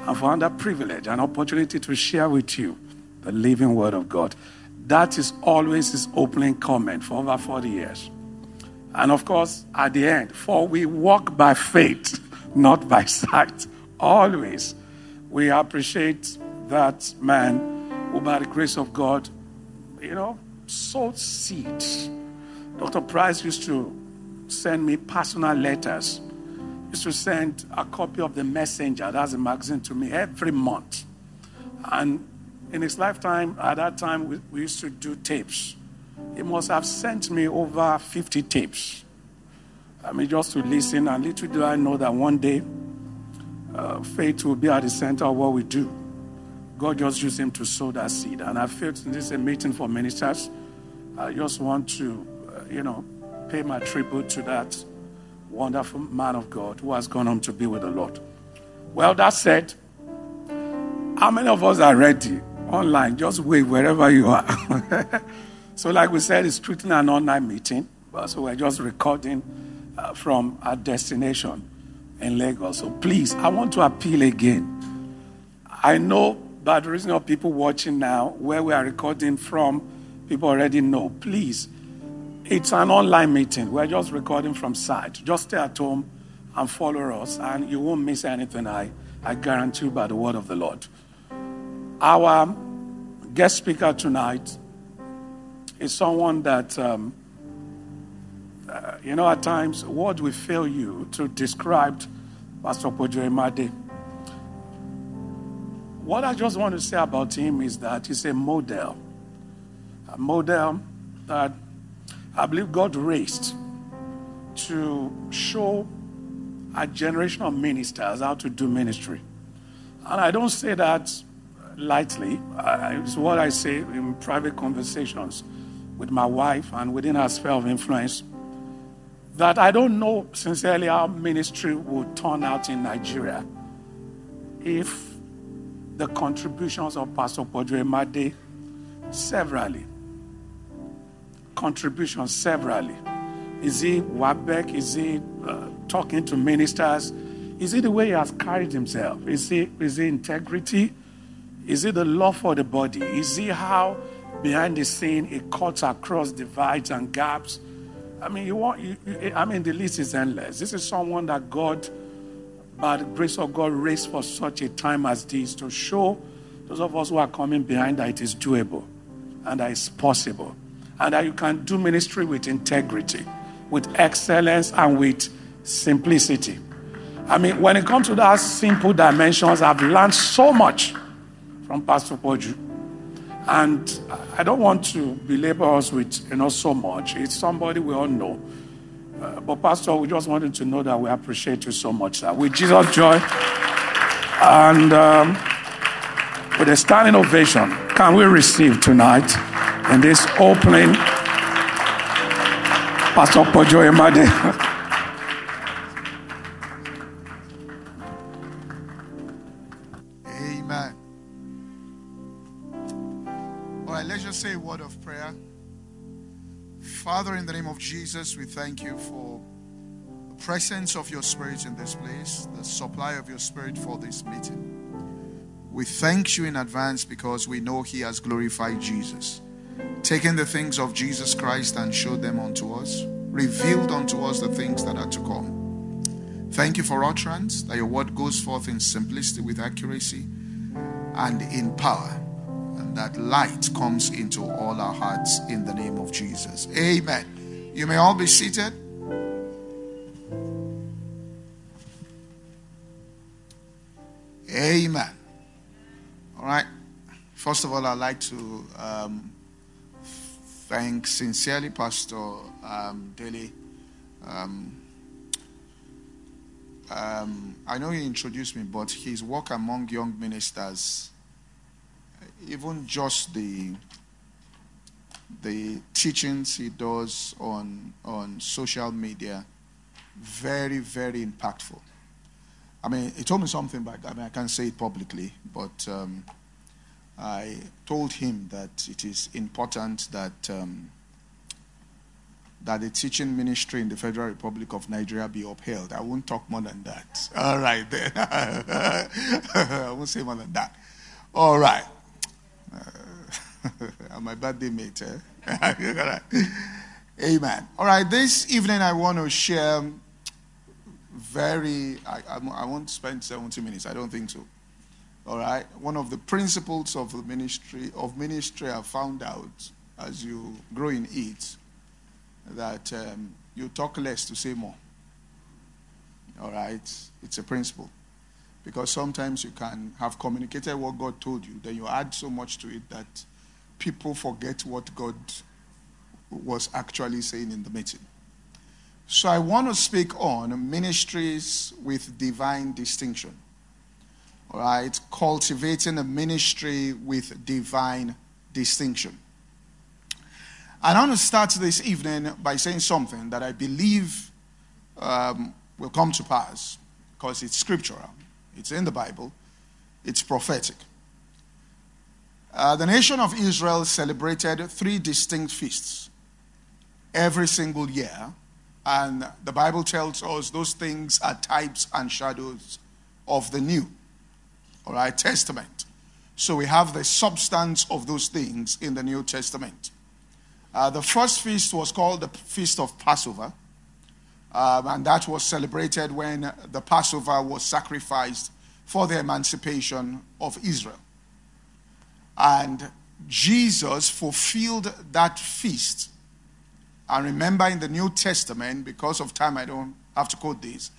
and for another privilege and opportunity to share with you the living word of God. That is always his opening comment for over 40 years. And of course, at the end, for we walk by faith, not by sight. Always. We appreciate that man who, by the grace of God, you know, sowed seeds. Dr. Price used to send me personal letters. Used to send a copy of the Messenger, that's a magazine, to me every month. And in his lifetime, at that time, we, we used to do tapes. He must have sent me over 50 tapes. I mean, just to listen. And little do I know that one day, uh, faith will be at the center of what we do. God just used him to sow that seed. And I felt this is a meeting for ministers. I just want to, uh, you know, pay my tribute to that wonderful man of God who has gone on to be with the Lord. Well, that said, how many of us are ready online? Just wait wherever you are. so, like we said, it's strictly an online meeting. So, we're just recording uh, from our destination in Lagos. So, please, I want to appeal again. I know by the reason of people watching now, where we are recording from, people already know. Please, it's an online meeting. We're just recording from site. Just stay at home and follow us, and you won't miss anything. I, I guarantee you by the word of the Lord. Our guest speaker tonight is someone that, um, uh, you know, at times words will fail you to describe Pastor Poju Oyemade. What I just want to say about him is that he's a model, a model that I believe God raised to show a generation of ministers how to do ministry. And I don't say that lightly. it's what I say in private conversations with my wife and within our sphere of influence. That I don't know sincerely how ministry would turn out in Nigeria if the contributions of Pastor Poju Oyemade severally, contributions severally. Is he WABEC? Is he uh, talking to ministers? Is it the way he has carried himself? Is he, is he integrity? Is it the love for the body? Is it how behind the scene it cuts across divides and gaps? I mean, you want, you, you, I mean, the list is endless. This is someone that God, by the grace of God, raised for such a time as this to show those of us who are coming behind that it is doable and that it's possible and that you can do ministry with integrity, with excellence, and with simplicity. I mean, when it comes to that simple dimensions, I've learned so much from Pastor Poju. And I don't want to belabor us with you know so much. It's somebody we all know. Uh, but Pastor, we just wanted to know that we appreciate you so much. Sir. With Jesus' joy and um, with a standing ovation, can we receive tonight in this opening Pastor Poju Oyemade? Amen. All right, let's just say a word of prayer. Father, in the name of Jesus, we thank you for the presence of your Spirit in this place, the supply of your Spirit for this meeting. We thank you in advance because we know He has glorified Jesus, taken the things of Jesus Christ and showed them unto us, revealed unto us the things that are to come. Thank you for utterance, that your word goes forth in simplicity with accuracy and in power and that light comes into all our hearts in the name of Jesus. Amen. You may all be seated. Amen. All right. First of all, I'd like to um, thank sincerely Pastor um, Daly. Um, um, I know he introduced me, but his work among young ministers even just the the teachings he does on on social media very very impactful i mean he told me something back i mean i can't say it publicly but um, i told him that it is important that um, that the teaching ministry in the Federal Republic of Nigeria be upheld. I won't talk more than that. All right, then. I won't say more than that. All right. Uh, my birthday mate. Eh? Amen. All right. This evening I want to share very, I, I, I won't spend 70 minutes. I don't think so. All right. One of the principles of the ministry of ministry I found out as you grow in it that um, you talk less to say more. All right. It's a principle. Because sometimes you can have communicated what God told you, then you add so much to it that people forget what God was actually saying in the meeting. So I want to speak on ministries with divine distinction. Right, cultivating a ministry with divine distinction. And I want to start this evening by saying something that I believe um, will come to pass because it's scriptural, it's in the Bible, it's prophetic. Uh, the nation of Israel celebrated three distinct feasts every single year, and the Bible tells us those things are types and shadows of the new all right, Testament. So we have the substance of those things in the New Testament. Uh, the first feast was called the Feast of Passover, um, and that was celebrated when the Passover was sacrificed for the emancipation of Israel. And Jesus fulfilled that feast. And remember in the New Testament, because of time I don't have to quote this,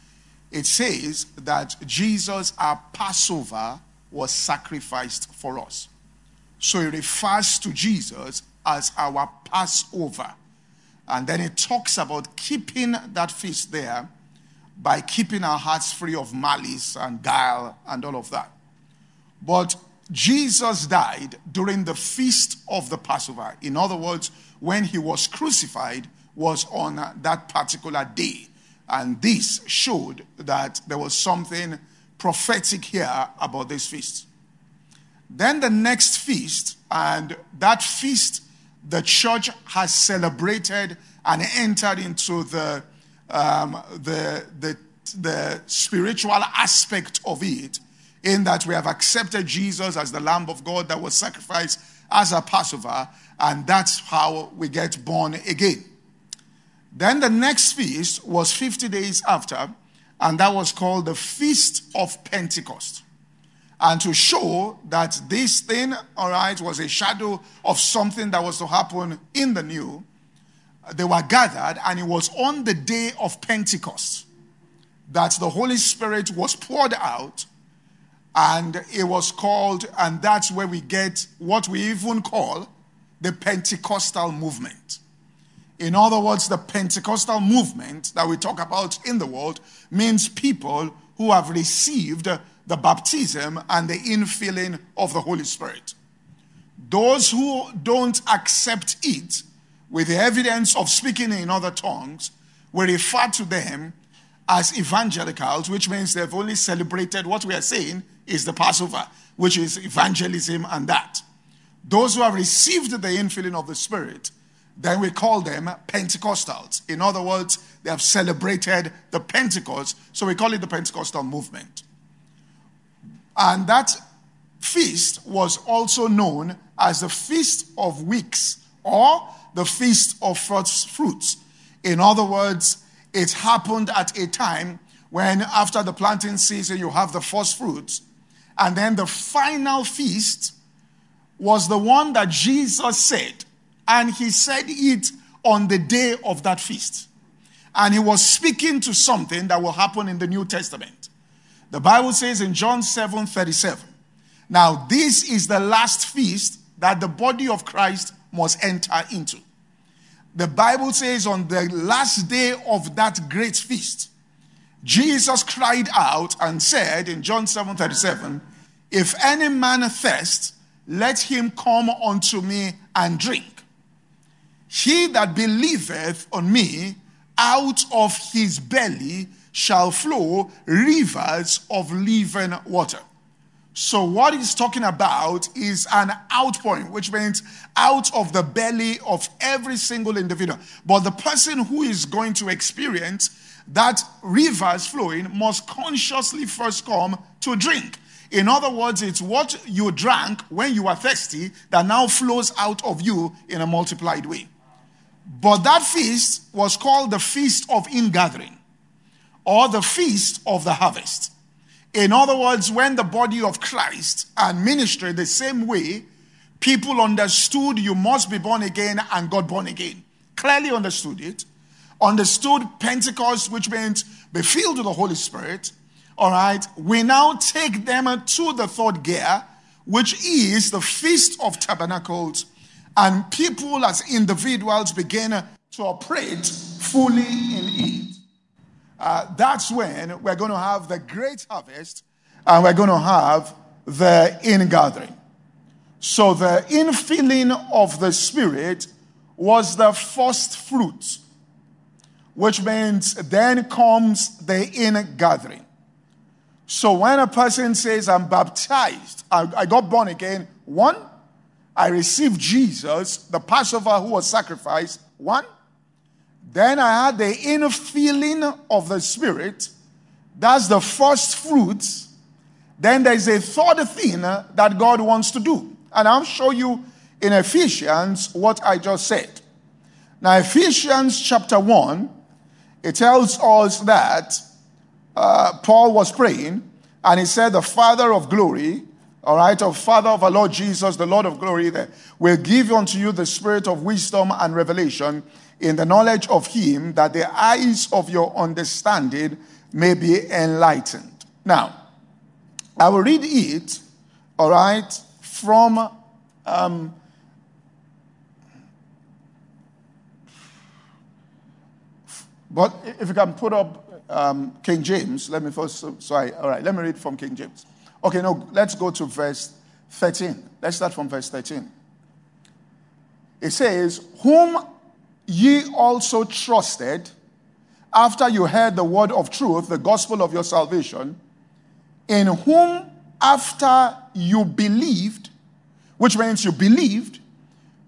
it says that Jesus, our Passover, was sacrificed for us. So it refers to Jesus as our Passover. And then it talks about keeping that feast there by keeping our hearts free of malice and guile and all of that. But Jesus died during the feast of the Passover. In other words, when he was crucified was on that particular day. And this showed that there was something prophetic here about this feast. Then the next feast, and that feast the church has celebrated and entered into the, um, the, the, the spiritual aspect of it, in that we have accepted Jesus as the Lamb of God that was sacrificed as a Passover, and that's how we get born again. Then the next feast was 50 days after, and that was called the Feast of Pentecost. And to show that this thing, all right, was a shadow of something that was to happen in the new, they were gathered, and it was on the day of Pentecost that the Holy Spirit was poured out, and it was called, and that's where we get what we even call the Pentecostal movement. In other words, the Pentecostal movement that we talk about in the world means people who have received the baptism and the infilling of the Holy Spirit. Those who don't accept it with the evidence of speaking in other tongues, we refer to them as evangelicals, which means they've only celebrated what we are saying is the Passover, which is evangelism and that. Those who have received the infilling of the Spirit then we call them Pentecostals. In other words, they have celebrated the Pentecost, so we call it the Pentecostal movement. And that feast was also known as the Feast of Weeks or the Feast of First Fruits. In other words, it happened at a time when, after the planting season, you have the first fruits. And then the final feast was the one that Jesus said and he said it on the day of that feast. And he was speaking to something that will happen in the New Testament. The Bible says in John 7 37, now this is the last feast that the body of Christ must enter into. The Bible says on the last day of that great feast, Jesus cried out and said in John 7 37, If any man thirst, let him come unto me and drink. He that believeth on me, out of his belly shall flow rivers of living water. So, what he's talking about is an outpouring, which means out of the belly of every single individual. But the person who is going to experience that rivers flowing must consciously first come to drink. In other words, it's what you drank when you were thirsty that now flows out of you in a multiplied way. But that feast was called the Feast of Ingathering or the Feast of the Harvest. In other words, when the body of Christ and ministry the same way, people understood you must be born again and got born again. Clearly understood it. Understood Pentecost, which meant be filled with the Holy Spirit. All right. We now take them to the third gear, which is the Feast of Tabernacles and people as individuals begin to operate fully in it. Uh, that's when we're going to have the great harvest and we're going to have the ingathering. So, the infilling of the Spirit was the first fruit, which means then comes the ingathering. So, when a person says, I'm baptized, I, I got born again, one, I received Jesus, the Passover who was sacrificed, one. Then I had the infilling of the Spirit. That's the first fruits. Then there's a third thing that God wants to do. And I'll show you in Ephesians what I just said. Now, Ephesians chapter 1, it tells us that uh, Paul was praying and he said, The Father of glory all right, of Father of our Lord Jesus, the Lord of glory, that will give unto you the spirit of wisdom and revelation in the knowledge of Him, that the eyes of your understanding may be enlightened. Now, I will read it, all right, from um, but if you can put up um, King James, let me first, sorry, all right, let me read from King James. Okay, no, let's go to verse 13. Let's start from verse 13. It says, Whom ye also trusted after you heard the word of truth, the gospel of your salvation, in whom after you believed, which means you believed,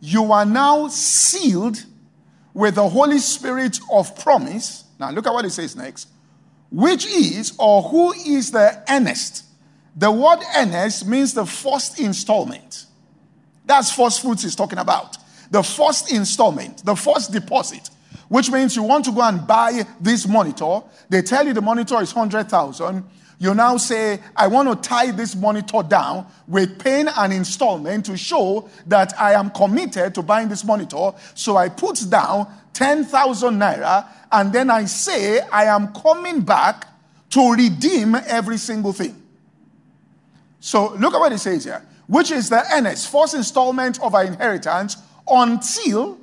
you are now sealed with the Holy Spirit of promise. Now, look at what it says next. Which is, or who is the earnest the word earnest means the first installment. That's first fruits he's talking about. The first installment, the first deposit, which means you want to go and buy this monitor. They tell you the monitor is 100,000. You now say, I want to tie this monitor down with paying an installment to show that I am committed to buying this monitor. So I put down 10,000 naira and then I say, I am coming back to redeem every single thing. So look at what it says here, which is the earnest, first installment of our inheritance until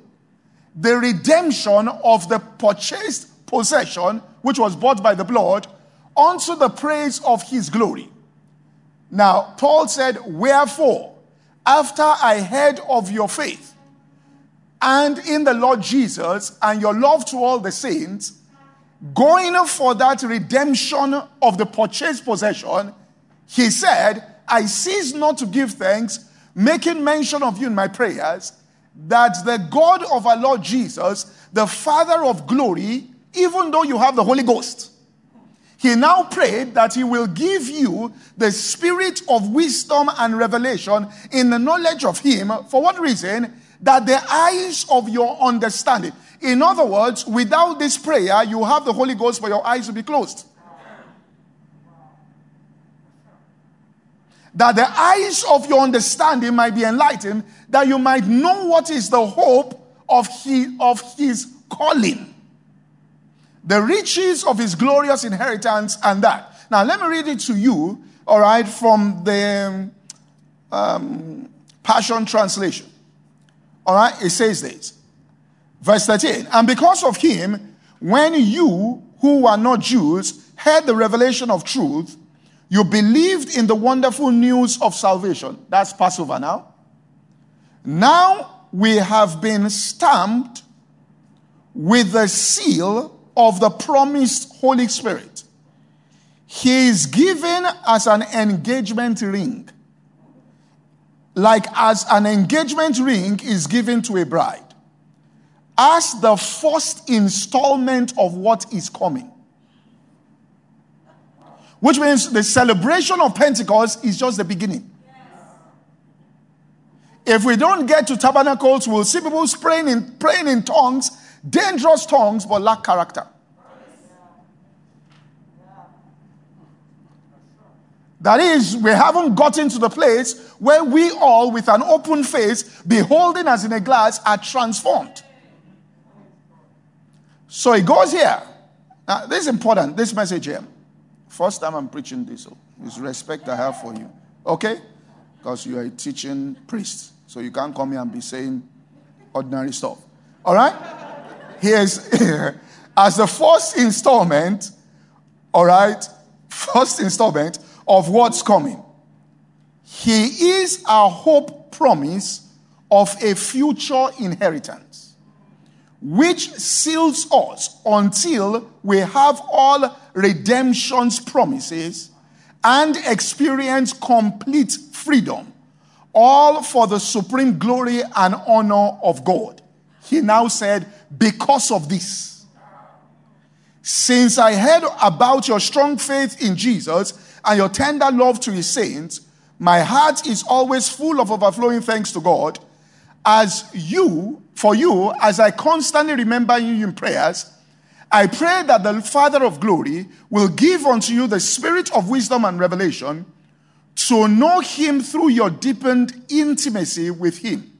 the redemption of the purchased possession, which was bought by the blood, unto the praise of his glory. Now, Paul said, Wherefore, after I heard of your faith and in the Lord Jesus and your love to all the saints, going for that redemption of the purchased possession, he said, I cease not to give thanks, making mention of you in my prayers, that the God of our Lord Jesus, the Father of glory, even though you have the Holy Ghost, he now prayed that he will give you the spirit of wisdom and revelation in the knowledge of him. For what reason? That the eyes of your understanding. In other words, without this prayer, you have the Holy Ghost, but your eyes will be closed. That the eyes of your understanding might be enlightened, that you might know what is the hope of his, of his calling, the riches of his glorious inheritance, and that. Now, let me read it to you, all right, from the um, Passion Translation. All right, it says this. Verse 13, and because of him, when you who are not Jews heard the revelation of truth, you believed in the wonderful news of salvation. That's Passover now. Now we have been stamped with the seal of the promised Holy Spirit. He is given as an engagement ring, like as an engagement ring is given to a bride, as the first installment of what is coming. Which means the celebration of Pentecost is just the beginning. If we don't get to tabernacles, we'll see people praying in, praying in tongues, dangerous tongues, but lack character. That is, we haven't gotten to the place where we all, with an open face, beholding as in a glass, are transformed. So it goes here. Now, this is important, this message here. First time I'm preaching this, it's respect I have for you. Okay? Because you are a teaching priest. So you can't come here and be saying ordinary stuff. All right? Here's, as the first installment, all right, first installment of what's coming. He is our hope promise of a future inheritance, which seals us until we have all redemption's promises and experience complete freedom, all for the supreme glory and honor of God. He now said, Because of this, since I heard about your strong faith in Jesus and your tender love to his saints, my heart is always full of overflowing thanks to God as you, for you, as I constantly remember you in prayers. I pray that the Father of glory will give unto you the spirit of wisdom and revelation to know him through your deepened intimacy with him.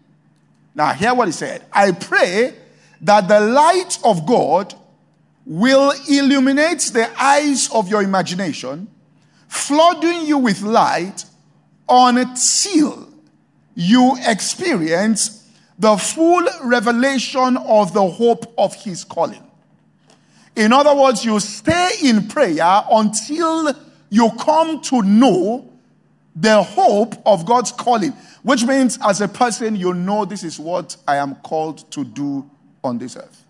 Now, hear what he said. I pray that the light of God will illuminate the eyes of your imagination flooding you with light until you experience the full revelation of the hope of his calling. In other words, you stay in prayer until you come to know the hope of God's calling, which means as a person, you know this is what I am called to do on this earth.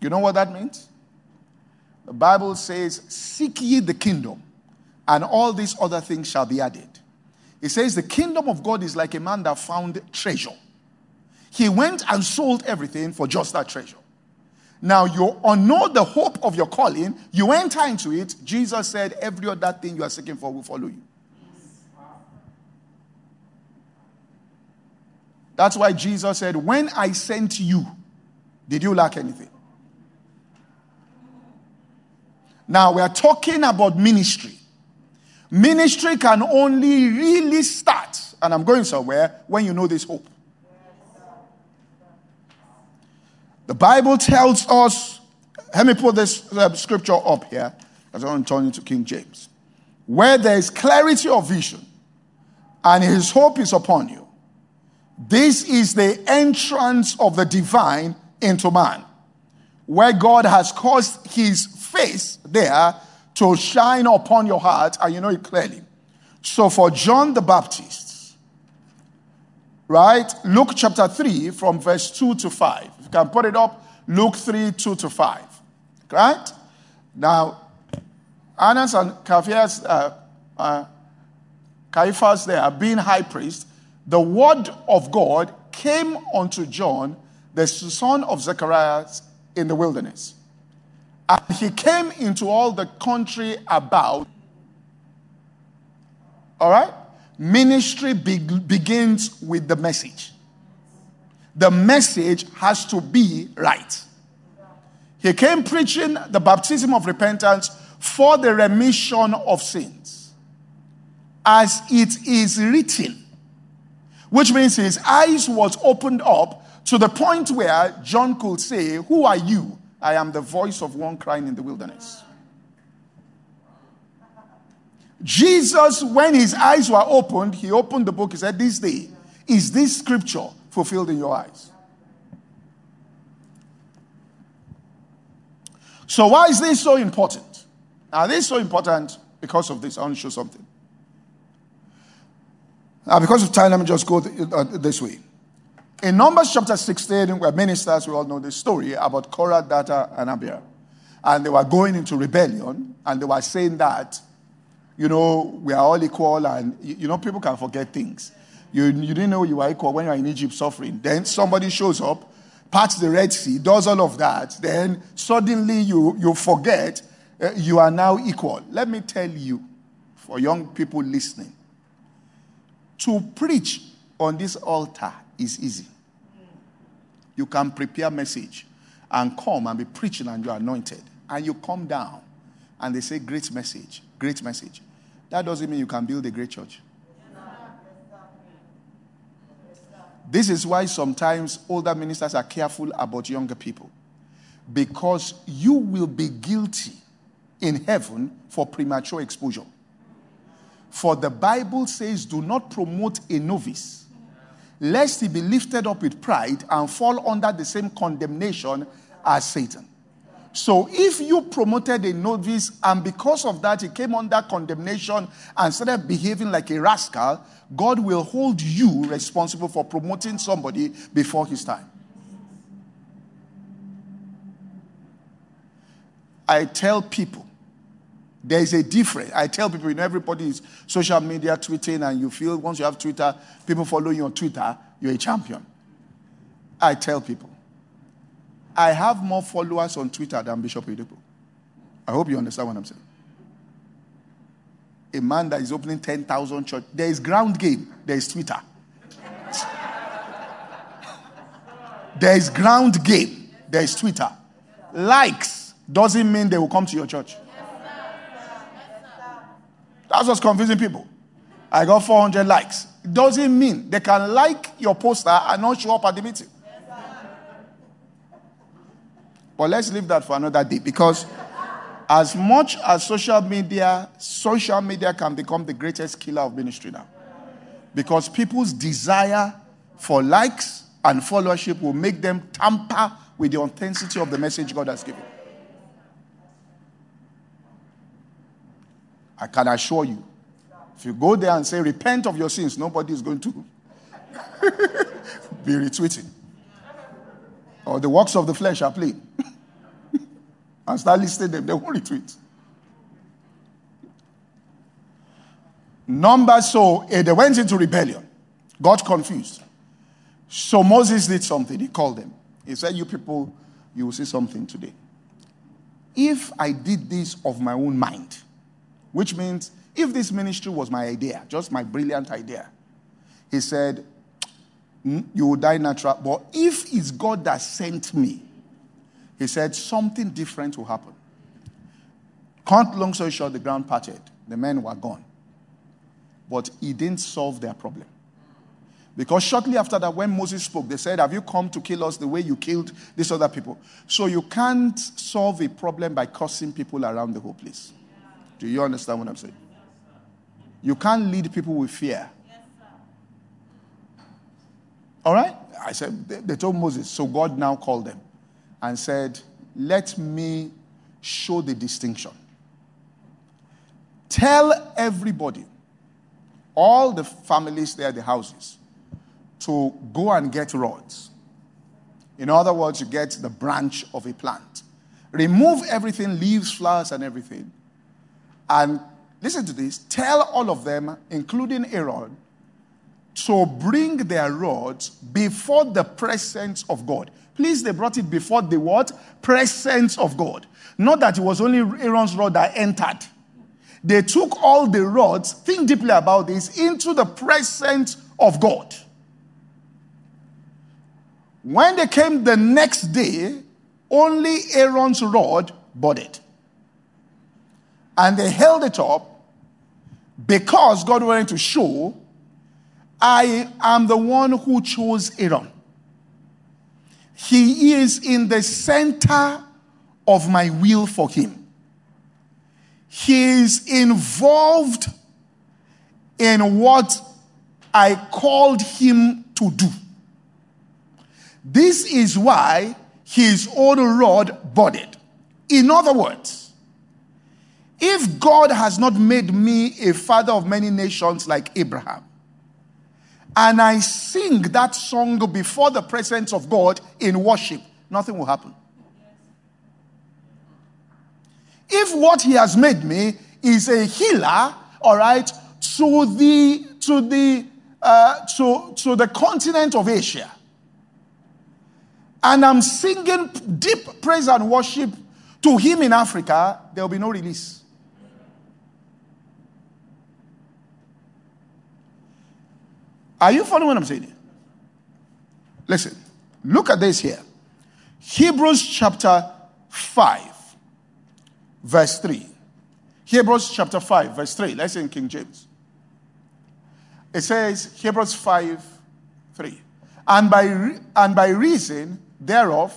You know what that means? The Bible says, Seek ye the kingdom, and all these other things shall be added. It says, The kingdom of God is like a man that found treasure. He went and sold everything for just that treasure. Now you know the hope of your calling, you enter into it. Jesus said, Every other thing you are seeking for will follow you. That's why Jesus said, When I sent you, did you lack anything? Now we are talking about ministry. Ministry can only really start, and I'm going somewhere, when you know this hope. The Bible tells us, let me put this uh, scripture up here, as I want to King James. Where there is clarity of vision, and his hope is upon you. This is the entrance of the divine into man, where God has caused his face there to shine upon your heart, and you know it clearly. So for John the Baptist, right? Luke chapter 3 from verse 2 to 5. Can put it up, Luke 3, 2 to 5. Right? Now, Annas and Caiaphas, uh, uh, Caiaphas there, being high priest, the word of God came unto John, the son of Zechariah, in the wilderness. And he came into all the country about. All right? Ministry be- begins with the message. The message has to be right. He came preaching the baptism of repentance for the remission of sins, as it is written, which means his eyes was opened up to the point where John could say, Who are you? I am the voice of one crying in the wilderness. Jesus, when his eyes were opened, he opened the book. He said, This day is this scripture fulfilled in your eyes. So, why is this so important? Now, this is so important because of this. I want to show something. Now, because of time, let me just go uh, this way. In Numbers chapter 16, where ministers, we all know the story about Korah, Dathan, and Abiram. And they were going into rebellion, and they were saying that, you know, we are all equal, and, you know, people can forget things. You, you didn't know you were equal when you were in Egypt suffering. Then somebody shows up, parts the Red Sea, does all of that. Then suddenly you, you forget uh, you are now equal. Let me tell you, for young people listening, to preach on this altar is easy. You can prepare message and come and be preaching and you are anointed. And you come down and they say, Great message, great message. That doesn't mean you can build a great church. This is why sometimes older ministers are careful about younger people. Because you will be guilty in heaven for premature exposure. For the Bible says, do not promote a novice, lest he be lifted up with pride and fall under the same condemnation as Satan. So if you promoted a novice and because of that he came under condemnation and started behaving like a rascal, God will hold you responsible for promoting somebody before his time. I tell people there is a difference. I tell people, you know, everybody is social media tweeting, and you feel once you have Twitter, people follow you on Twitter, you're a champion. I tell people, I have more followers on Twitter than Bishop Oyedepo. I hope you understand what I'm saying. A man that is opening 10,000 church, there is ground game, there is Twitter. there is ground game, there is Twitter. Likes doesn't mean they will come to your church. That's what's confusing people. I got 400 likes. It doesn't mean they can like your poster and not show up at the meeting. But let's leave that for another day because as much as social media, social media can become the greatest killer of ministry now. Because people's desire for likes and followership will make them tamper with the authenticity of the message God has given. I can assure you, if you go there and say, repent of your sins, nobody is going to be retweeting. Or the works of the flesh are plain and start listing them, they won't retweet. Numbers, so eh, they went into rebellion, got confused. So Moses did something. He called them. He said, You people, you will see something today. If I did this of my own mind, which means if this ministry was my idea, just my brilliant idea, he said, mm, You will die natural. But if it's God that sent me, he said something different will happen. Cut long story short, the ground parted. The men were gone. But he didn't solve their problem. Because shortly after that, when Moses spoke, they said, Have you come to kill us the way you killed these other people? So you can't solve a problem by cursing people around the whole place. Do you understand what I'm saying? You can't lead people with fear. All right? I said, they, they told Moses, so God now called them and said, Let me show the distinction. Tell everybody, all the families there, the houses, to go and get rods. In other words, you get the branch of a plant. Remove everything, leaves, flowers, and everything. And listen to this tell all of them, including Aaron, to bring their rods before the presence of God. Please, they brought it before the what? Presence of God. Not that it was only Aaron's rod that entered. They took all the rods, think deeply about this, into the presence of God. When they came the next day, only Aaron's rod budded. And they held it up because God wanted to show, I am the one who chose Aaron. He is in the center of my will for him. He is involved in what I called him to do. This is why his own rod budded. In other words, if God has not made me a father of many nations like Abraham, and I sing that song before the presence of God in worship, nothing will happen. If what He has made me is a healer, all right, to the to the uh, to, to the continent of Asia, and I'm singing deep praise and worship to him in Africa, there will be no release. Are you following what I'm saying? Listen, look at this here. Hebrews chapter 5, verse 3. Hebrews chapter 5, verse 3. Let's say in King James. It says, Hebrews 5, 3. And by, and by reason thereof,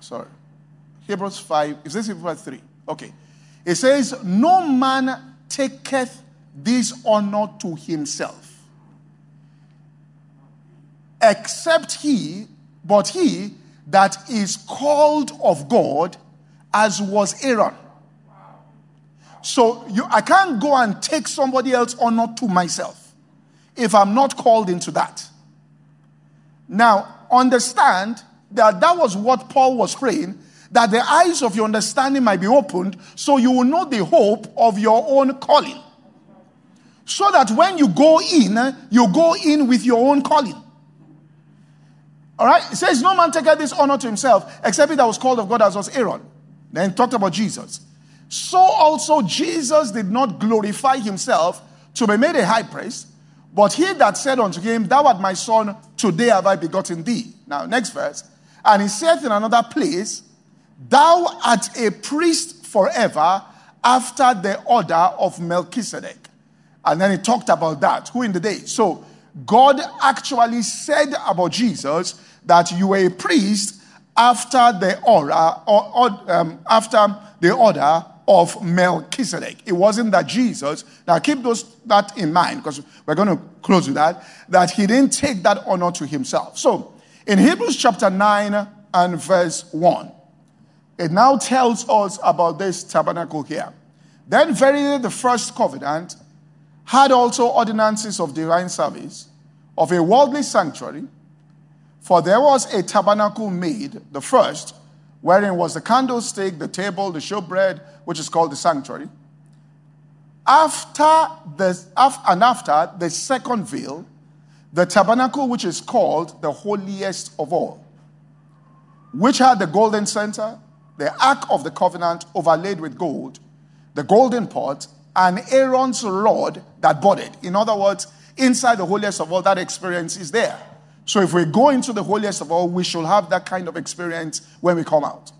sorry, Hebrews 5, is this verse 3? Okay. It says, No man taketh this honor to himself except he, but he that is called of God, as was Aaron. So you, I can't go and take somebody else honor to myself if I'm not called into that. Now, understand that that was what Paul was praying that the eyes of your understanding might be opened so you will know the hope of your own calling. So that when you go in, eh, you go in with your own calling. All right? It says, No man taketh this honor to himself, except he that was called of God as was Aaron. Then talked about Jesus. So also Jesus did not glorify himself to be made a high priest, but he that said unto him, Thou art my son, today have I begotten thee. Now, next verse. And he saith in another place, Thou art a priest forever after the order of Melchizedek. And then he talked about that. Who in the day? So God actually said about Jesus that you were a priest after the order, or, or um, after the order of Melchizedek. It wasn't that Jesus, now keep those, that in mind because we're going to close with that, that he didn't take that honor to himself. So in Hebrews chapter 9 and verse 1, it now tells us about this tabernacle here. Then verily the first covenant had also ordinances of divine service, of a worldly sanctuary, for there was a tabernacle made, the first, wherein was the candlestick, the table, the showbread, which is called the sanctuary. After the, and after the second veil, the tabernacle which is called the holiest of all, which had the golden censer, the ark of the covenant overlaid with gold, the golden pot, and Aaron's rod that budded. In other words, inside the holiest of all, that experience is there. So if we go into the holiest of all, we should have that kind of experience when we come out.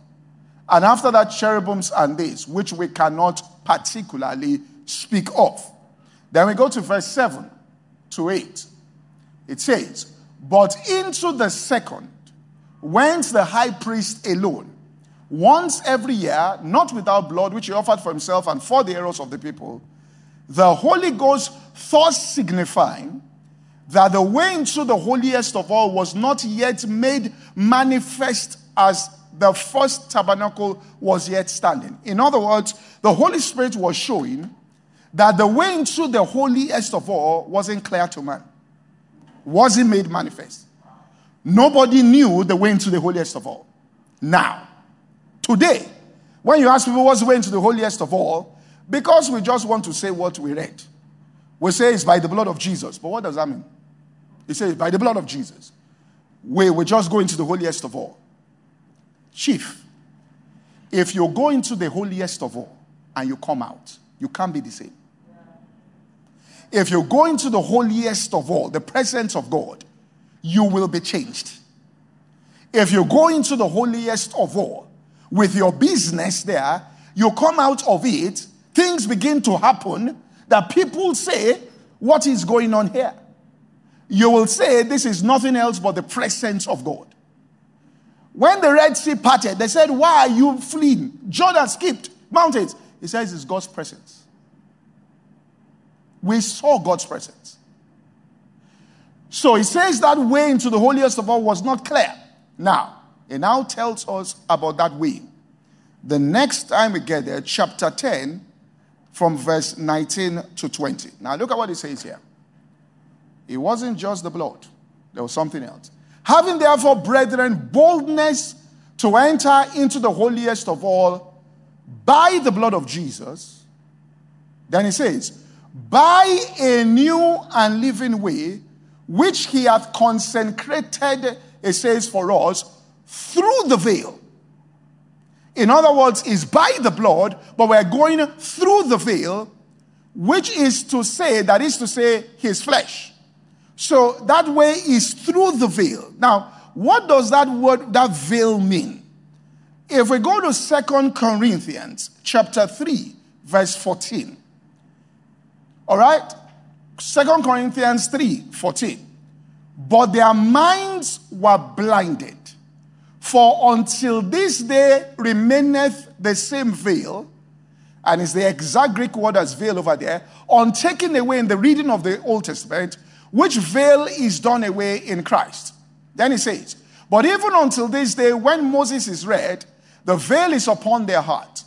And after that, cherubims and this, which we cannot particularly speak of. Then we go to verse 7 to 8. It says, But into the second went the high priest alone, once every year, not without blood, which he offered for himself and for the errors of the people, the Holy Ghost thus signifying that the way into the holiest of all was not yet made manifest as the first tabernacle was yet standing. In other words, the Holy Spirit was showing that the way into the holiest of all wasn't clear to man, wasn't made manifest. Nobody knew the way into the holiest of all. Now, today, when you ask people what's the way into the holiest of all, because we just want to say what we read, we say it's by the blood of Jesus. But what does that mean? He says, by the blood of Jesus, we will just go into the holiest of all. Chief, if you go into the holiest of all and you come out, you can't be the same. If you go into the holiest of all, the presence of God, you will be changed. If you go into the holiest of all with your business there, you come out of it, things begin to happen that people say, What is going on here? you will say this is nothing else but the presence of God. When the Red Sea parted, they said, Why are you fleeing? Jordan skipped mountains. He says it's God's presence. We saw God's presence. So he says that way into the holiest of all was not clear. Now, he now tells us about that way. The next time we get there, chapter 10, from verse 19 to 20. Now, look at what he says here. It wasn't just the blood, there was something else. Having therefore, brethren, boldness to enter into the holiest of all by the blood of Jesus, then he says, by a new and living way, which he hath consecrated, it says, for us through the veil. In other words, is by the blood, but we're going through the veil, which is to say, that is to say, his flesh. So that way is through the veil. Now, what does that word, that veil mean? If we go to Second Corinthians chapter 3, verse 14. All right? Second Corinthians 3, 14. But their minds were blinded. For until this day remaineth the same veil, and it's the exact Greek word as veil over there, on taking away in the reading of the Old Testament, which veil is done away in Christ. Then he says, But even until this day, when Moses is read, the veil is upon their heart.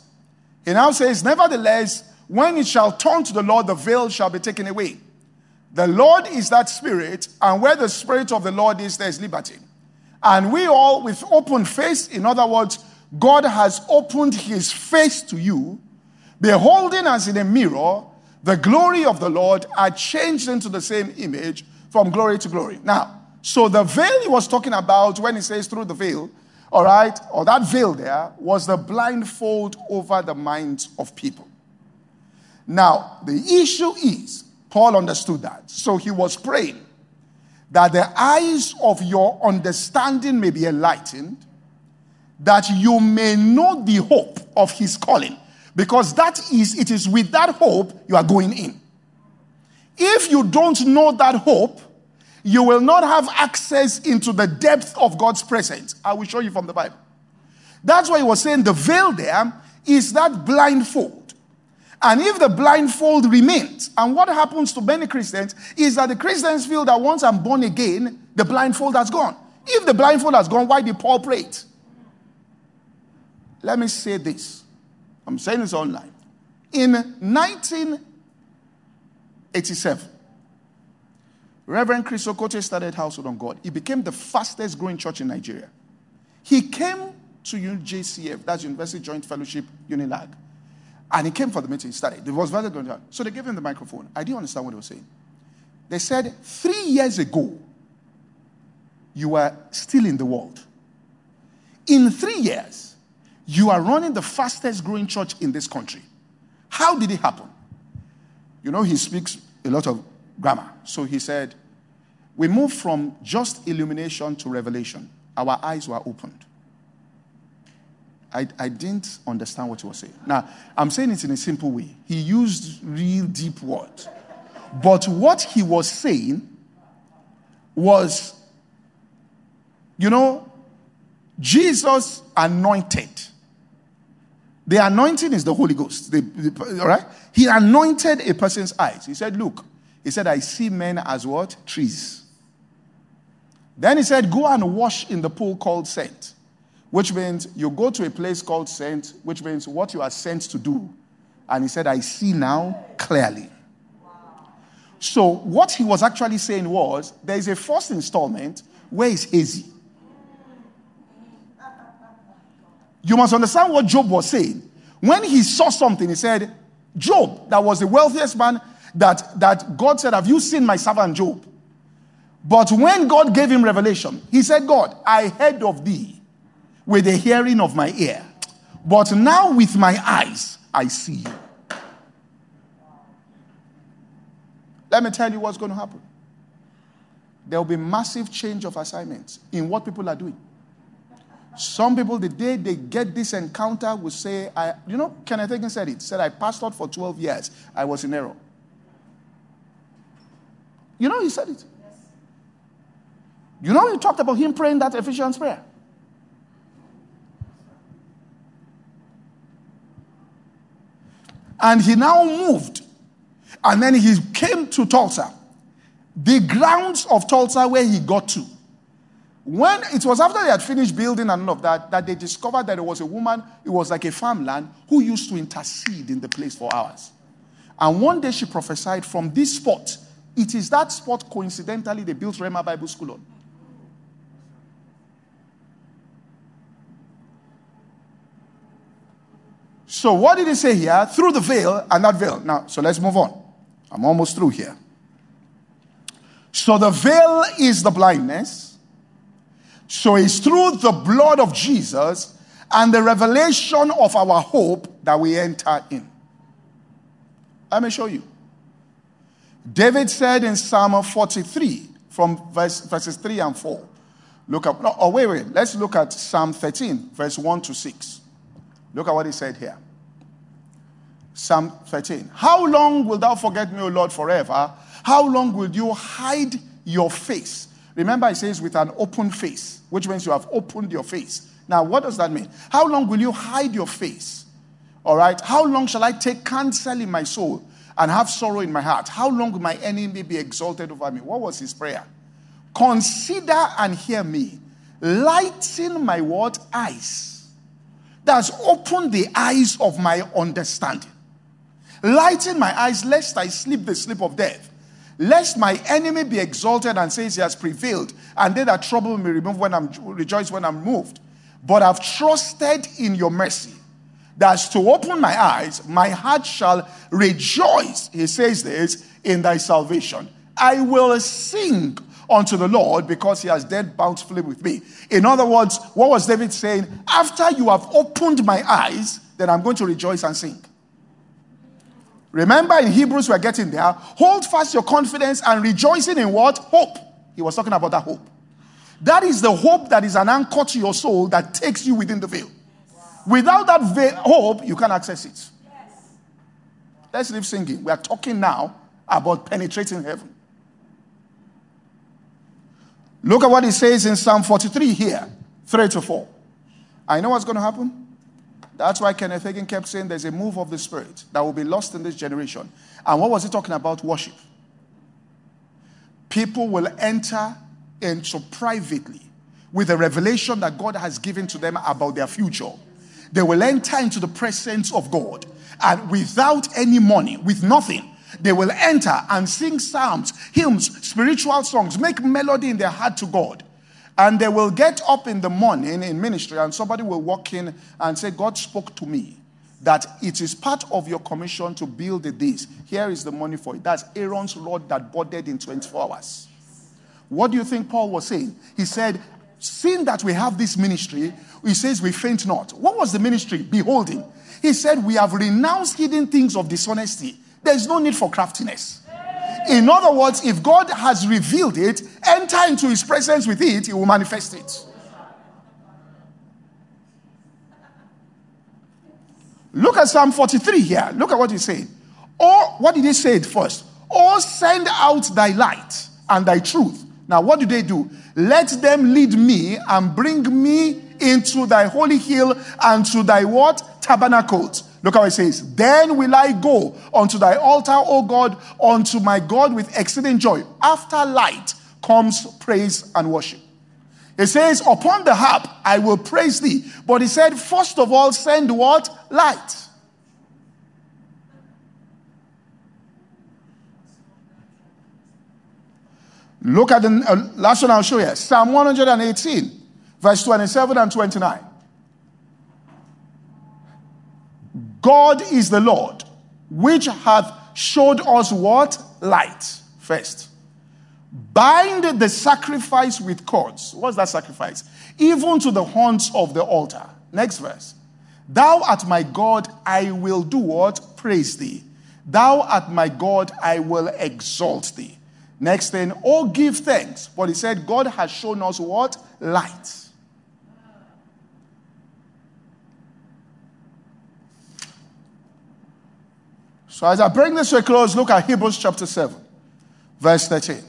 He now says, Nevertheless, when it shall turn to the Lord, the veil shall be taken away. The Lord is that Spirit, and where the Spirit of the Lord is, there is liberty. And we all, with open face, in other words, God has opened his face to you, beholding as in a mirror the glory of the Lord, are changed into the same image from glory to glory. Now, so the veil he was talking about when he says through the veil, all right, or that veil there was the blindfold over the minds of people. Now, the issue is, Paul understood that. So he was praying that the eyes of your understanding may be enlightened, that you may know the hope of his calling. Because that is, it is with that hope you are going in. If you don't know that hope, you will not have access into the depth of God's presence. I will show you from the Bible. That's why he was saying the veil there is that blindfold. And if the blindfold remains, and what happens to many Christians is that the Christians feel that once I'm born again, the blindfold has gone. If the blindfold has gone, why did Paul pray it? Let me say this. I'm saying this online. In 1987, Reverend Chris Okotie started Household of God. He became the fastest growing church in Nigeria. He came to UJCF, that's University Joint Fellowship, Unilag. And he came for the meeting, he started. It was very good. So they gave him the microphone. I didn't understand what he was saying. They said, three years ago, you were still in the world. In three years, you are running the fastest growing church in this country. How did it happen? You know, he speaks a lot of grammar. So he said, We moved from just illumination to revelation. Our eyes were opened. I, I didn't understand what he was saying. Now, I'm saying it in a simple way. He used real deep words. But what he was saying was, you know, Jesus anointed. The anointing is the Holy Ghost. The, the, all right? He anointed a person's eyes. He said, Look, he said, I see men as what? Trees. Then he said, Go and wash in the pool called Sent which means you go to a place called sent, which means what you are sent to do. And he said, I see now clearly. So, what he was actually saying was there is a first installment where it's hazy. You must understand what Job was saying. When he saw something, he said, Job, that was the wealthiest man that, that God said, Have you seen my servant Job? But when God gave him revelation, he said, God, I heard of thee with the hearing of my ear. But now with my eyes, I see you. Let me tell you what's going to happen. There will be massive change of assignments in what people are doing. Some people, the day they get this encounter, will say, I, you know, Kenneth Hagin said it. Said, I pastored for 12 years. I was in error. You know, he said it. You know, he talked about him praying that Ephesians prayer. And he now moved. And then he came to Tulsa. The grounds of Tulsa where he got to. When it was after they had finished building and all of that, that they discovered that there was a woman, it was like a farmland, who used to intercede in the place for hours. And one day she prophesied from this spot. It is that spot, coincidentally, they built Rhema Bible School on. So, what did he say here? Through the veil and that veil. Now, so let's move on. I'm almost through here. So, the veil is the blindness. So, it's through the blood of Jesus and the revelation of our hope that we enter in. Let me show you. David said in Psalm 43, from verse, verses 3 and 4. Look up. Oh, wait, wait. Let's look at Psalm 13, verse 1 to 6. Look at what he said here. Psalm 13. How long will thou forget me, O Lord, forever? How long will you hide your face? Remember, it says with an open face, which means you have opened your face. Now, what does that mean? How long will you hide your face? All right. How long shall I take counsel in my soul and have sorrow in my heart? How long will my enemy be exalted over me? What was his prayer? Consider and hear me. Lighten my what? Eyes. That's opened the eyes of my understanding. Lighten my eyes, lest I sleep the sleep of death. Lest my enemy be exalted and says he has prevailed, and they that trouble me remove when I'm rejoice when I'm moved. But I've trusted in your mercy. That's to open my eyes, my heart shall rejoice, he says this, in thy salvation. I will sing unto the Lord because he has dealt bountifully with me. In other words, what was David saying? After you have opened my eyes, then I'm going to rejoice and sing. Remember in Hebrews, we're getting there. Hold fast your confidence and rejoicing in what? Hope. He was talking about that hope. That is the hope that is an anchor to your soul that takes you within the veil. Without that veil, hope, you can't access it. Let's leave singing. We are talking now about penetrating heaven. Look at what he says in Psalm 43 here, 3 to 4. I know what's going to happen. That's why Kenneth Hagin kept saying there's a move of the Spirit that will be lost in this generation. And what was he talking about? Worship. People will enter into privately with a revelation that God has given to them about their future. They will enter into the presence of God and without any money, with nothing, they will enter and sing psalms, hymns, spiritual songs, make melody in their heart to God. And they will get up in the morning in ministry, and somebody will walk in and say, God spoke to me that it is part of your commission to build this. Here is the money for it. That's Aaron's rod that budded in 24 hours. What do you think Paul was saying? He said, Seeing that we have this ministry, he says we faint not. What was the ministry? Beholding. He said, We have renounced hidden things of dishonesty there's no need for craftiness. In other words, if God has revealed it, enter into his presence with it, he will manifest it. Look at Psalm 43 here. Look at what he's saying. Oh, what did he say first? Oh, send out thy light and thy truth. Now, what do they do? Let them lead me and bring me into thy holy hill and to thy what? Tabernacles Look how it says, Then will I go unto thy altar, O God, unto my God with exceeding joy. After light comes praise and worship. It says, Upon the harp I will praise thee. But he said, First of all, send what? Light. Look at the uh, last one I'll show you Psalm 118, verse 27 and 29. God is the Lord, which hath showed us what? Light. First. Bind the sacrifice with cords. What's that sacrifice? Even to the horns of the altar. Next verse. Thou art my God, I will do what? Praise thee. Thou art my God, I will exalt thee. Next thing, oh, give thanks. But he said, God has shown us what? Light. So as I bring this to a close, look at Hebrews chapter 7, verse 13.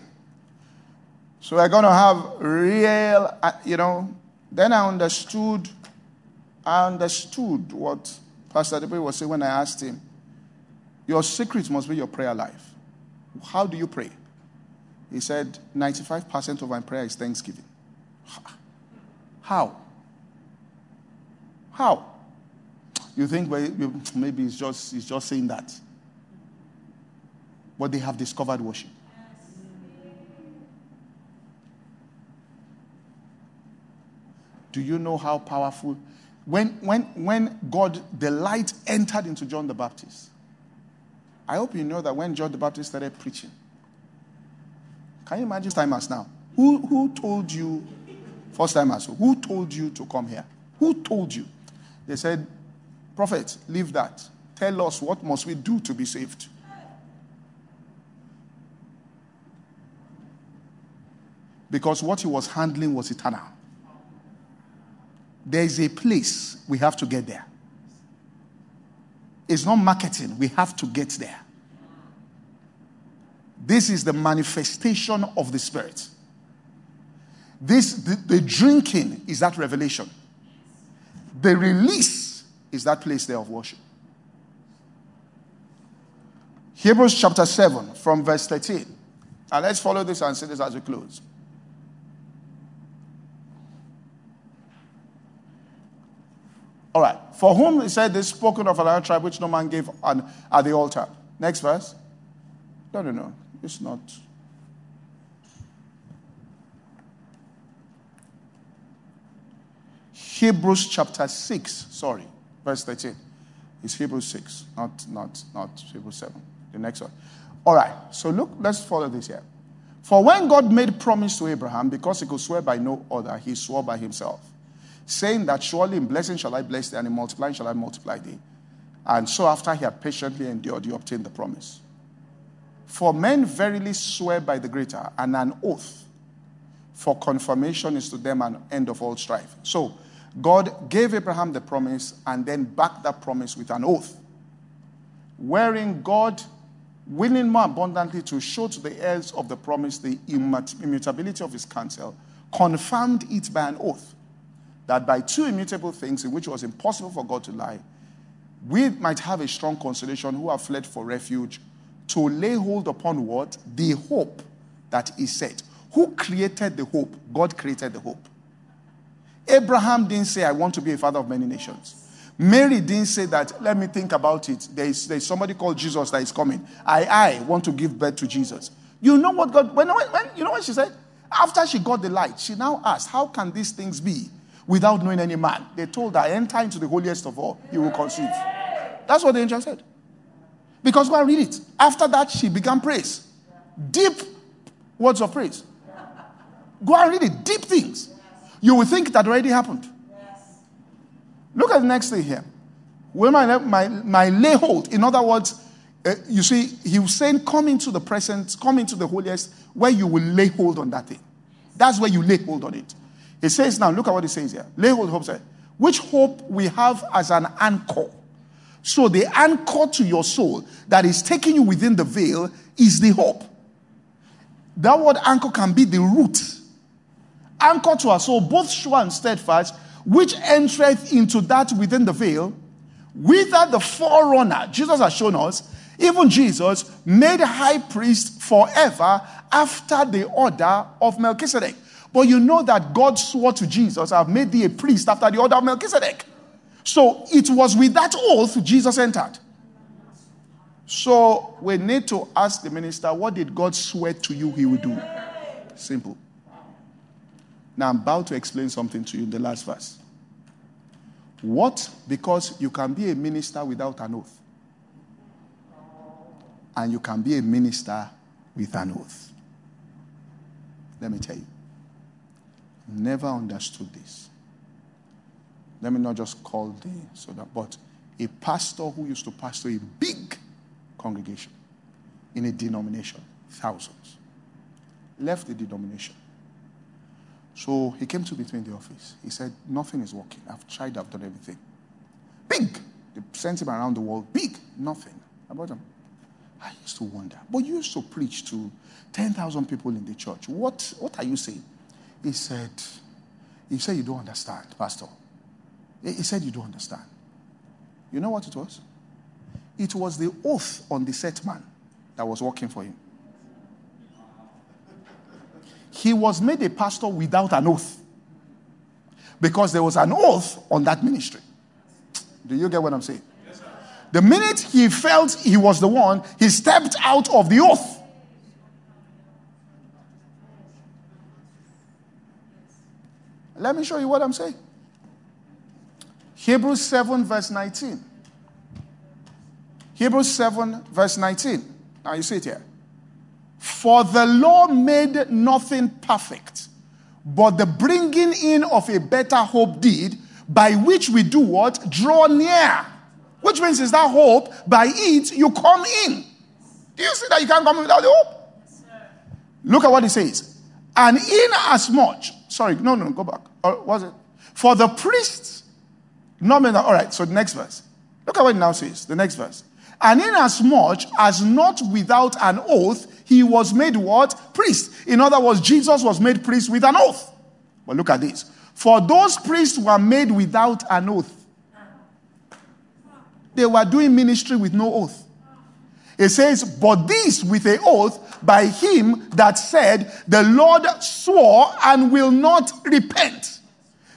So we're going to have real, uh, you know, then I understood, I understood what Pastor Debbie was saying when I asked him, your secret must be your prayer life. How do you pray? He said, 95% of my prayer is thanksgiving. How? How? You think maybe it's just, it's just saying that but they have discovered worship. Do you know how powerful? When, when, when God, the light entered into John the Baptist, I hope you know that when John the Baptist started preaching, can you imagine timers now? Who, who told you, first time timers, who told you to come here? Who told you? They said, Prophet, leave that. Tell us what must we do to be saved. Because what he was handling was eternal. There is a place we have to get there. It's not marketing, we have to get there. This is the manifestation of the Spirit. This the, the drinking is that revelation. The release is that place there of worship. Hebrews chapter 7 from verse 13. And let's follow this and see this as we close. All right. For whom he said this spoken of another tribe which no man gave on, at the altar. Next verse. No, no, no. It's not. Hebrews chapter 6, sorry, verse 13. It's Hebrews 6, not, not, not Hebrews 7. The next one. All right, so look, let's follow this here. For when God made promise to Abraham, because he could swear by no other, he swore by himself, saying that surely in blessing shall I bless thee, and in multiplying shall I multiply thee. And so after he had patiently endured, he obtained the promise. For men verily swear by the greater, and an oath for confirmation is to them an end of all strife. So God gave Abraham the promise and then backed that promise with an oath, wherein God, willing more abundantly to show to the heirs of the promise the immutability of his counsel, confirmed it by an oath, that by two immutable things in which it was impossible for God to lie, we might have a strong consolation who have fled for refuge to lay hold upon what? The hope that is set. Who created the hope? God created the hope. Abraham didn't say, I want to be a father of many nations. Mary didn't say that, let me think about it. There is, there is somebody called Jesus that is coming. I, I want to give birth to Jesus. You know what God, when, when, you know what she said? After she got the light, she now asked, How can these things be without knowing any man? They told her, Enter into the holiest of all, you will conceive. That's what the angel said. Because go and read it. After that, she began praise. Deep words of praise. Go and read it. Deep things. You will think that already happened. Look at the next thing here. Where my, my, my lay hold. In other words, uh, you see, he was saying, Come into the presence, come into the holiest, where you will lay hold on that thing. That's where you lay hold on it. He says now, look at what he says here. Lay hold, hope, which hope we have as an anchor so the anchor to your soul that is taking you within the veil is the hope. That word anchor can be the root. Anchor to our soul, both sure and steadfast, which entereth into that within the veil, whither the forerunner, Jesus has shown us, even Jesus, made high priest forever after the order of Melchizedek. But you know that God swore to Jesus, I've made thee a priest after the order of Melchizedek. So it was with that oath Jesus entered. So we need to ask the minister, what did God swear to you he would do? Simple. Now I'm about to explain something to you in the last verse. What? Because you can be a minister without an oath. And you can be a minister with an oath. Let me tell you. Never understood this let me not just call the so that, but a pastor who used to pastor a big congregation in a denomination, thousands, left the denomination. So he came to me in the office. He said, Nothing is working. I've tried, I've done everything. Big. They sent him around the world. Big. Nothing. About him. I used to wonder. But you used to preach to 10,000 people in the church. What, what are you saying? He said, He said, You don't understand, Pastor. He said, You don't understand. You know what it was? It was the oath on the set man that was working for him. He was made a pastor without an oath because there was an oath on that ministry. Do you get what I'm saying? Yes, the minute he felt he was the one, he stepped out of the oath. Let me show you what I'm saying. Hebrews 7, verse 19. Hebrews 7, verse 19. Now you see it here. For the law made nothing perfect, but the bringing in of a better hope did, by which we do what? Draw near. Which means is that hope, by it you come in. Do you see that you can't come in without the hope? Look at what he says. And in as much, sorry, no, no, go back. Or was it? For the priests, no, no, all right, so the next verse. Look at what it now says, the next verse. And inasmuch as not without an oath, he was made what? Priest. In other words, Jesus was made priest with an oath. But look at this. For those priests were made without an oath. They were doing ministry with no oath. It says, But this with a oath by him that said, The Lord swore and will not repent.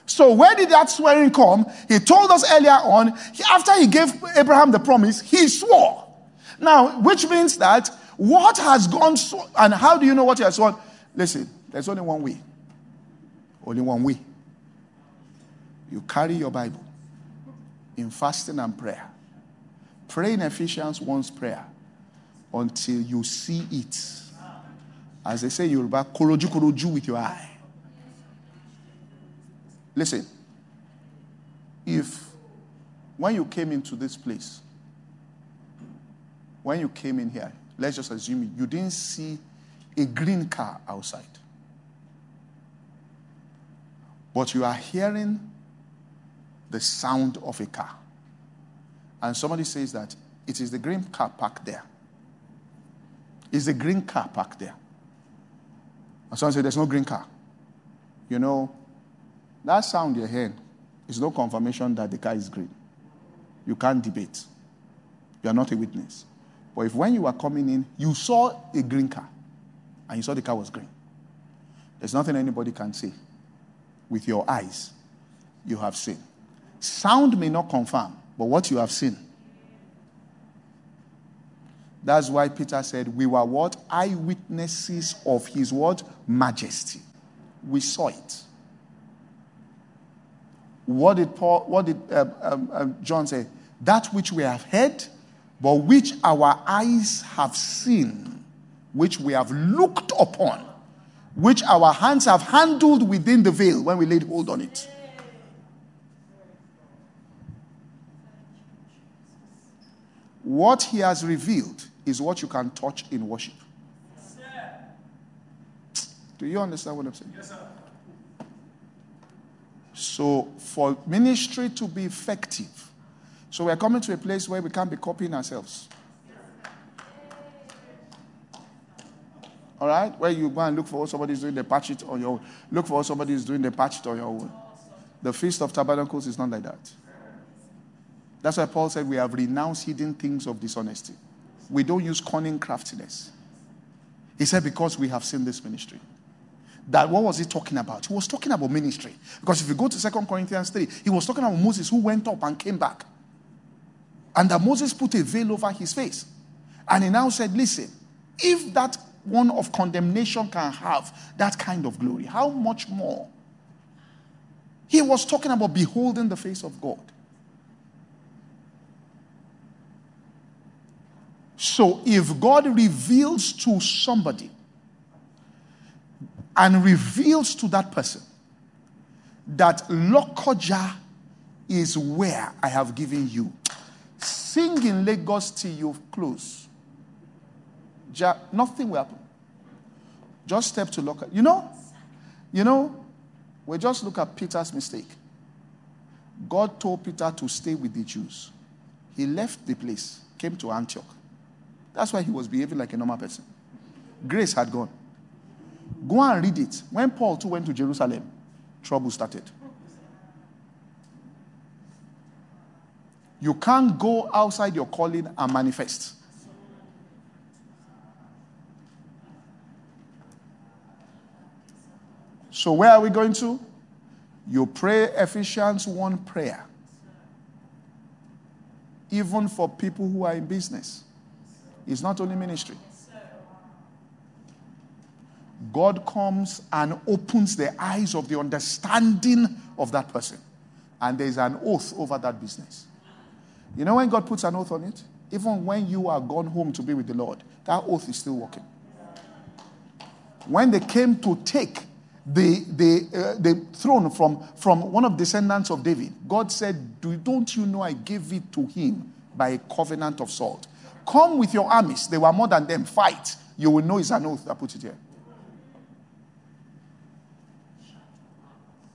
So, where did that swearing come? He told us earlier on, after he gave Abraham the promise, he swore. Now, which means that what has gone so, and how do you know what he has sworn? Listen, there's only one way. Only one way. You carry your Bible in fasting and prayer. Pray in Ephesians 1's prayer until you see it. As they say in Yoruba, koroju koroju with your eye. Listen, if when you came into this place, when you came in here, let's just assume you didn't see a green car outside. But you are hearing the sound of a car. And somebody says that it is the green car parked there. Is the green car parked there? And someone says, There's no green car. You know, that sound you're hearing is no confirmation that the car is green. You can't debate. You are not a witness. But if when you were coming in, you saw a green car and you saw the car was green, there's nothing anybody can say. With your eyes, you have seen. Sound may not confirm, but what you have seen that's why Peter said, We were what? Eyewitnesses of his what? Majesty. We saw it. What did Paul, what did um, um, um, John say? That which we have heard, but which our eyes have seen, which we have looked upon, which our hands have handled within the veil when we laid hold on it. What he has revealed is what you can touch in worship. Yes, Do you understand what I'm saying? Yes, sir. So, for ministry to be effective, so we're coming to a place where we can't be copying ourselves. All right? Where you go and look for what somebody's doing, the patch it on your own. Look for what somebody's doing, the patch it on your own. The Feast of Tabernacles is not like that. That's why Paul said we have renounced hidden things of dishonesty we don't use cunning craftiness. He said, because we have seen this ministry. That what was he talking about? He was talking about ministry. Because if you go to Second Corinthians 3, he was talking about Moses who went up and came back. And that Moses put a veil over his face. And he now said, Listen, if that one of condemnation can have that kind of glory, how much more? He was talking about beholding the face of God. So if God reveals to somebody and reveals to that person that Lokoja is where I have given you, sing in Lagos till you close. Ja, nothing will happen. Just step to Lokoja. You know, you know, we just look at Peter's mistake. God told Peter to stay with the Jews. He left the place, came to Antioch. That's why he was behaving like a normal person. Grace had gone. Go and read it. When Paul too went to Jerusalem, trouble started. You can't go outside your calling and manifest. So, where are we going to? You pray Ephesians 1 prayer. Even for people who are in business. It's not only ministry. God comes and opens the eyes of the understanding of that person. And there's an oath over that business. You know when God puts an oath on it? Even when you are gone home to be with the Lord, that oath is still working. When they came to take the, the, uh, the throne from, from one of the descendants of David. God said, Do, Don't you know I gave it to him by a covenant of salt? Come with your armies. They were more than them. Fight. You will know it's an oath. I put it here.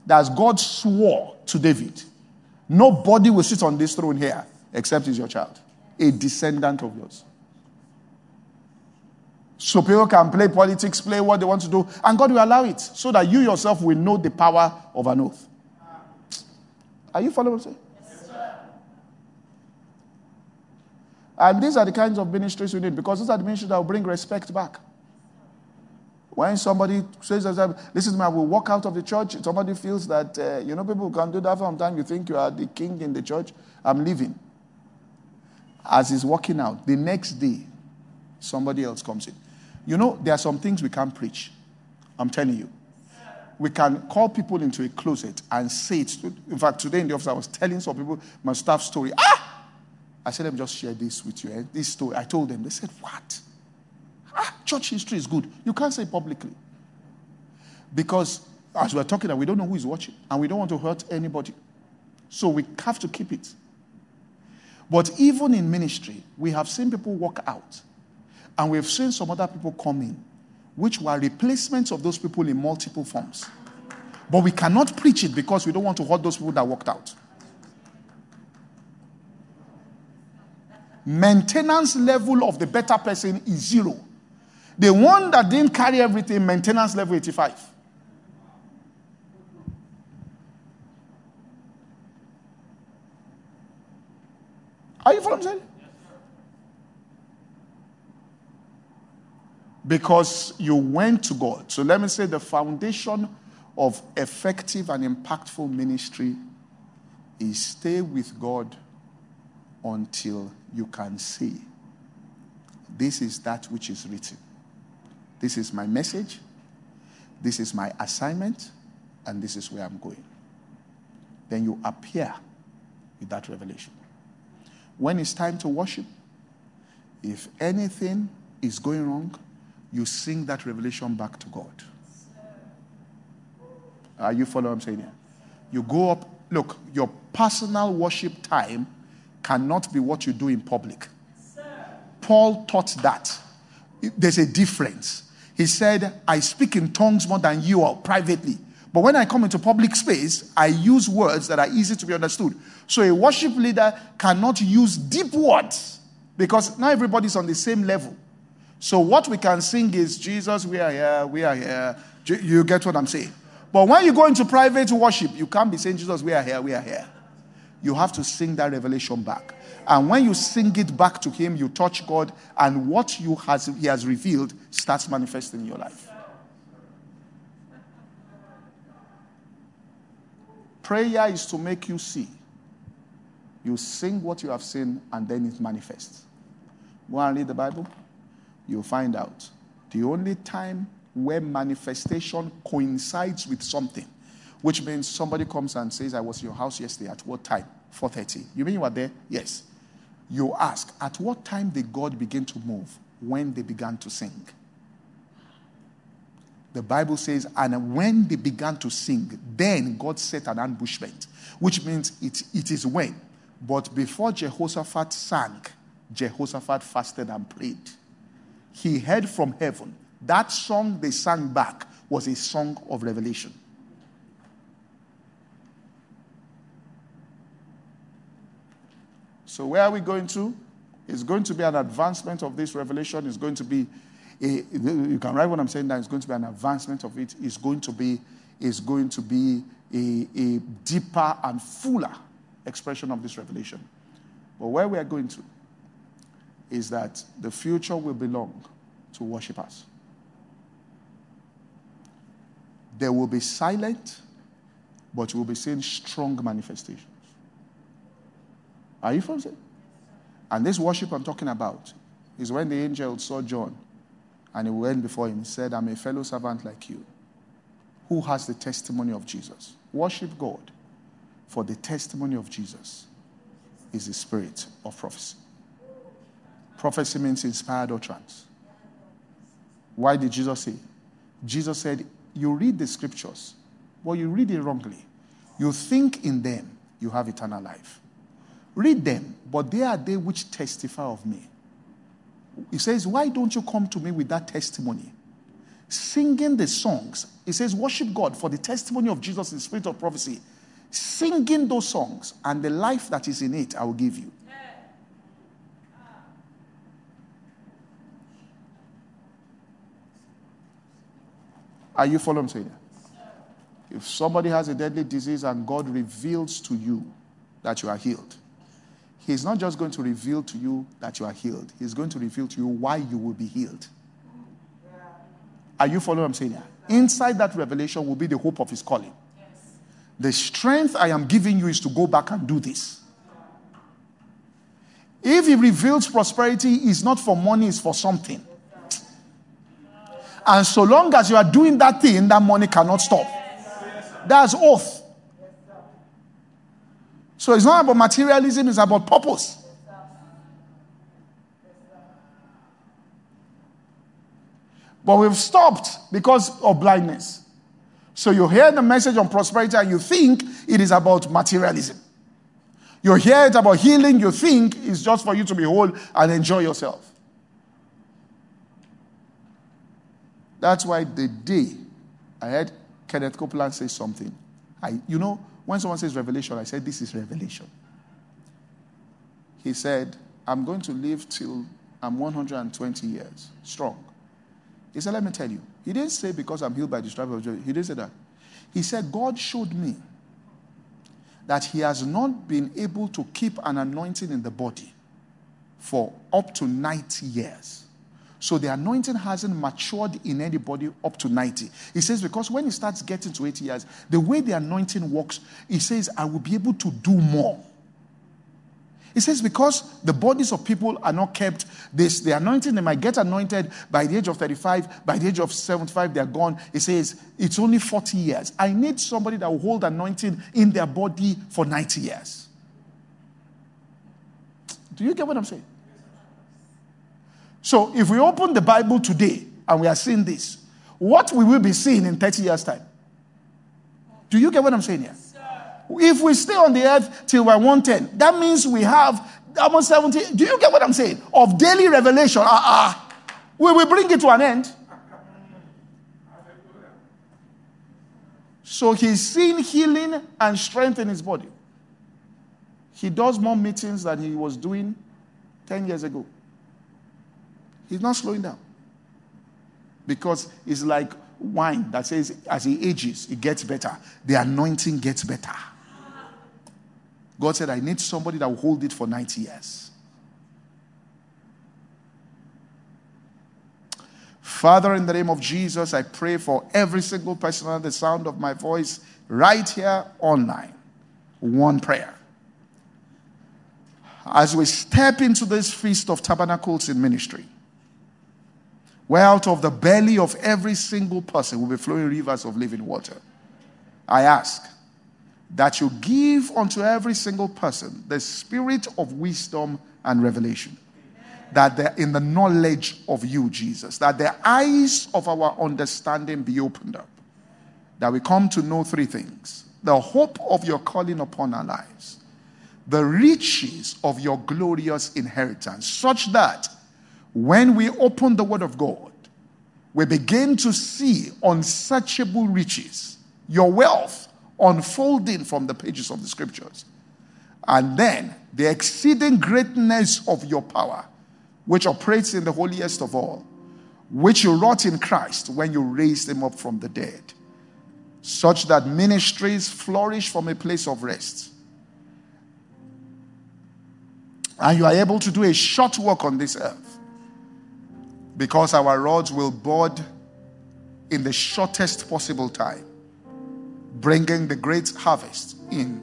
That God swore to David, nobody will sit on this throne here except is your child, a descendant of yours. So people can play politics, play what they want to do, and God will allow it so that you yourself will know the power of an oath. Are you following what I'm saying? And these are the kinds of ministries we need because these are the ministries that will bring respect back. When somebody says, "This is my," will walk out of the church. Somebody feels that uh, you know people can do that sometimes. You think you are the king in the church. I'm leaving. As he's walking out, the next day, somebody else comes in. You know, there are some things we can't preach. I'm telling you. We can call people into a closet and say it. In fact, today in the office, I was telling some people my staff story. Ah! I said, let me just share this with you. Eh? This story. I told them. They said, what? Ah, church history is good. You can't say publicly. Because as we're talking, we don't know who is watching and we don't want to hurt anybody. So we have to keep it. But even in ministry, we have seen people walk out and we've seen some other people come in, which were replacements of those people in multiple forms. But we cannot preach it because we don't want to hurt those people that walked out. Maintenance level of the better person is zero. The one that didn't carry everything, maintenance level 85. Are you following what I'm saying? Because you went to God. So let me say the foundation of effective and impactful ministry is stay with God until you can see this is that which is written. This is my message. This is my assignment. And this is where I'm going. Then you appear with that revelation. When it's time to worship, if anything is going wrong, you sing that revelation back to God. Are you following what I'm saying here? You go up, look, your personal worship time cannot be what you do in public. Paul taught that. There's a difference. He said, I speak in tongues more than you all privately. But when I come into public space, I use words that are easy to be understood. So a worship leader cannot use deep words because now everybody's on the same level. So what we can sing is, Jesus, we are here, we are here. You get what I'm saying? But when you go into private worship, you can't be saying, Jesus, we are here, we are here. You have to sing that revelation back. And when you sing it back to Him, you touch God, and what you has, He has revealed starts manifesting in your life. Prayer is to make you see. You sing what you have seen, and then it manifests. Go and read the Bible you'll find out the only time where manifestation coincides with something, which means somebody comes and says, I was in your house yesterday at what time? 4:30. You mean you were there? Yes. You ask, at what time did God begin to move? When they began to sing. The Bible says, and when they began to sing, then God set an ambushment, which means it, it is when. But before Jehoshaphat sang, Jehoshaphat fasted and prayed he heard from heaven. That song they sang back was a song of revelation. So, where are we going to? It's going to be an advancement of this revelation. It's going to be, a, you can write what I'm saying that it's going to be an advancement of it. It's going to be, it's going to be a, a deeper and fuller expression of this revelation. But where we are going to is that the future will belong to worshippers. There will be silent, but will be seeing strong manifestations. Are you following? And this worship I'm talking about is when the angel saw John and he went before him and said, I'm a fellow servant like you who has the testimony of Jesus. Worship God, for the testimony of Jesus is the spirit of prophecy. Prophecy means inspired utterance. Why did Jesus say? Jesus said, you read the scriptures, but you read it wrongly. You think in them you have eternal life. Read them, but they are they which testify of me. He says, Why don't you come to me with that testimony? Singing the songs. He says, Worship God for the testimony of Jesus in spirit of prophecy. Singing those songs and the life that is in it, I will give you. Are you following me? If somebody has a deadly disease and God reveals to you that you are healed, He's not just going to reveal to you that you are healed, He's going to reveal to you why you will be healed. Are you following what I'm saying? Inside that revelation will be the hope of His calling. The strength I am giving you is to go back and do this. If He reveals prosperity, it's not for money, it's for something. And so long as you are doing that thing, that money cannot stop. That's oath. So it's not about materialism, it's about purpose. But we've stopped because of blindness. So you hear the message on prosperity and you think it is about materialism. You hear it about healing, you think it's just for you to be whole and enjoy yourself. That's why the day I heard Kenneth Copeland say something, I, you know, when someone says revelation, I said, This is revelation. He said, I'm going to live till I'm 120 years strong. He said, Let me tell you. He didn't say because I'm healed by the stripe of joy. He didn't say that. He said, God showed me that he has not been able to keep an anointing in the body for up to 90 years. So the anointing hasn't matured in anybody up to 90. He says, because when it starts getting to 80 years, the way the anointing works, he says, I will be able to do more. He says, because the bodies of people are not kept, this the anointing, they might get anointed by the age of 35, by the age of 75, they're gone. He says, it's only 40 years. I need somebody that will hold anointing in their body for 90 years. Do you get what I'm saying? So if we open the Bible today and we are seeing this, what we will we be seeing in 30 years' time? Do you get what I'm saying here? If we stay on the earth till we're 110, that means we have almost 70. Do you get what I'm saying? Of daily revelation. Ah, uh-uh. we will bring it to an end. So he's seeing healing and strength in his body. He does more meetings than he was doing 10 years ago. He's not slowing down. Because it's like wine that says as he ages, it gets better. The anointing gets better. God said, I need somebody that will hold it for 90 years. Father, in the name of Jesus, I pray for every single person under the sound of my voice right here online. One prayer. As we step into this feast of tabernacles in ministry, where out of the belly of every single person will be flowing rivers of living water. I ask that you give unto every single person the spirit of wisdom and revelation. That they're in the knowledge of you, Jesus. That the eyes of our understanding be opened up. That we come to know three things the hope of your calling upon our lives, the riches of your glorious inheritance, such that when we open the Word of God, we begin to see unsearchable riches, your wealth unfolding from the pages of the scriptures. And then the exceeding greatness of your power, which operates in the holiest of all, which you wrought in Christ when you raised him up from the dead, such that ministries flourish from a place of rest. And you are able to do a short work on this earth because our rods will bud in the shortest possible time, bringing the great harvest in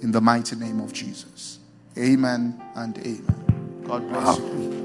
in the mighty name of Jesus. Amen and amen. God bless you.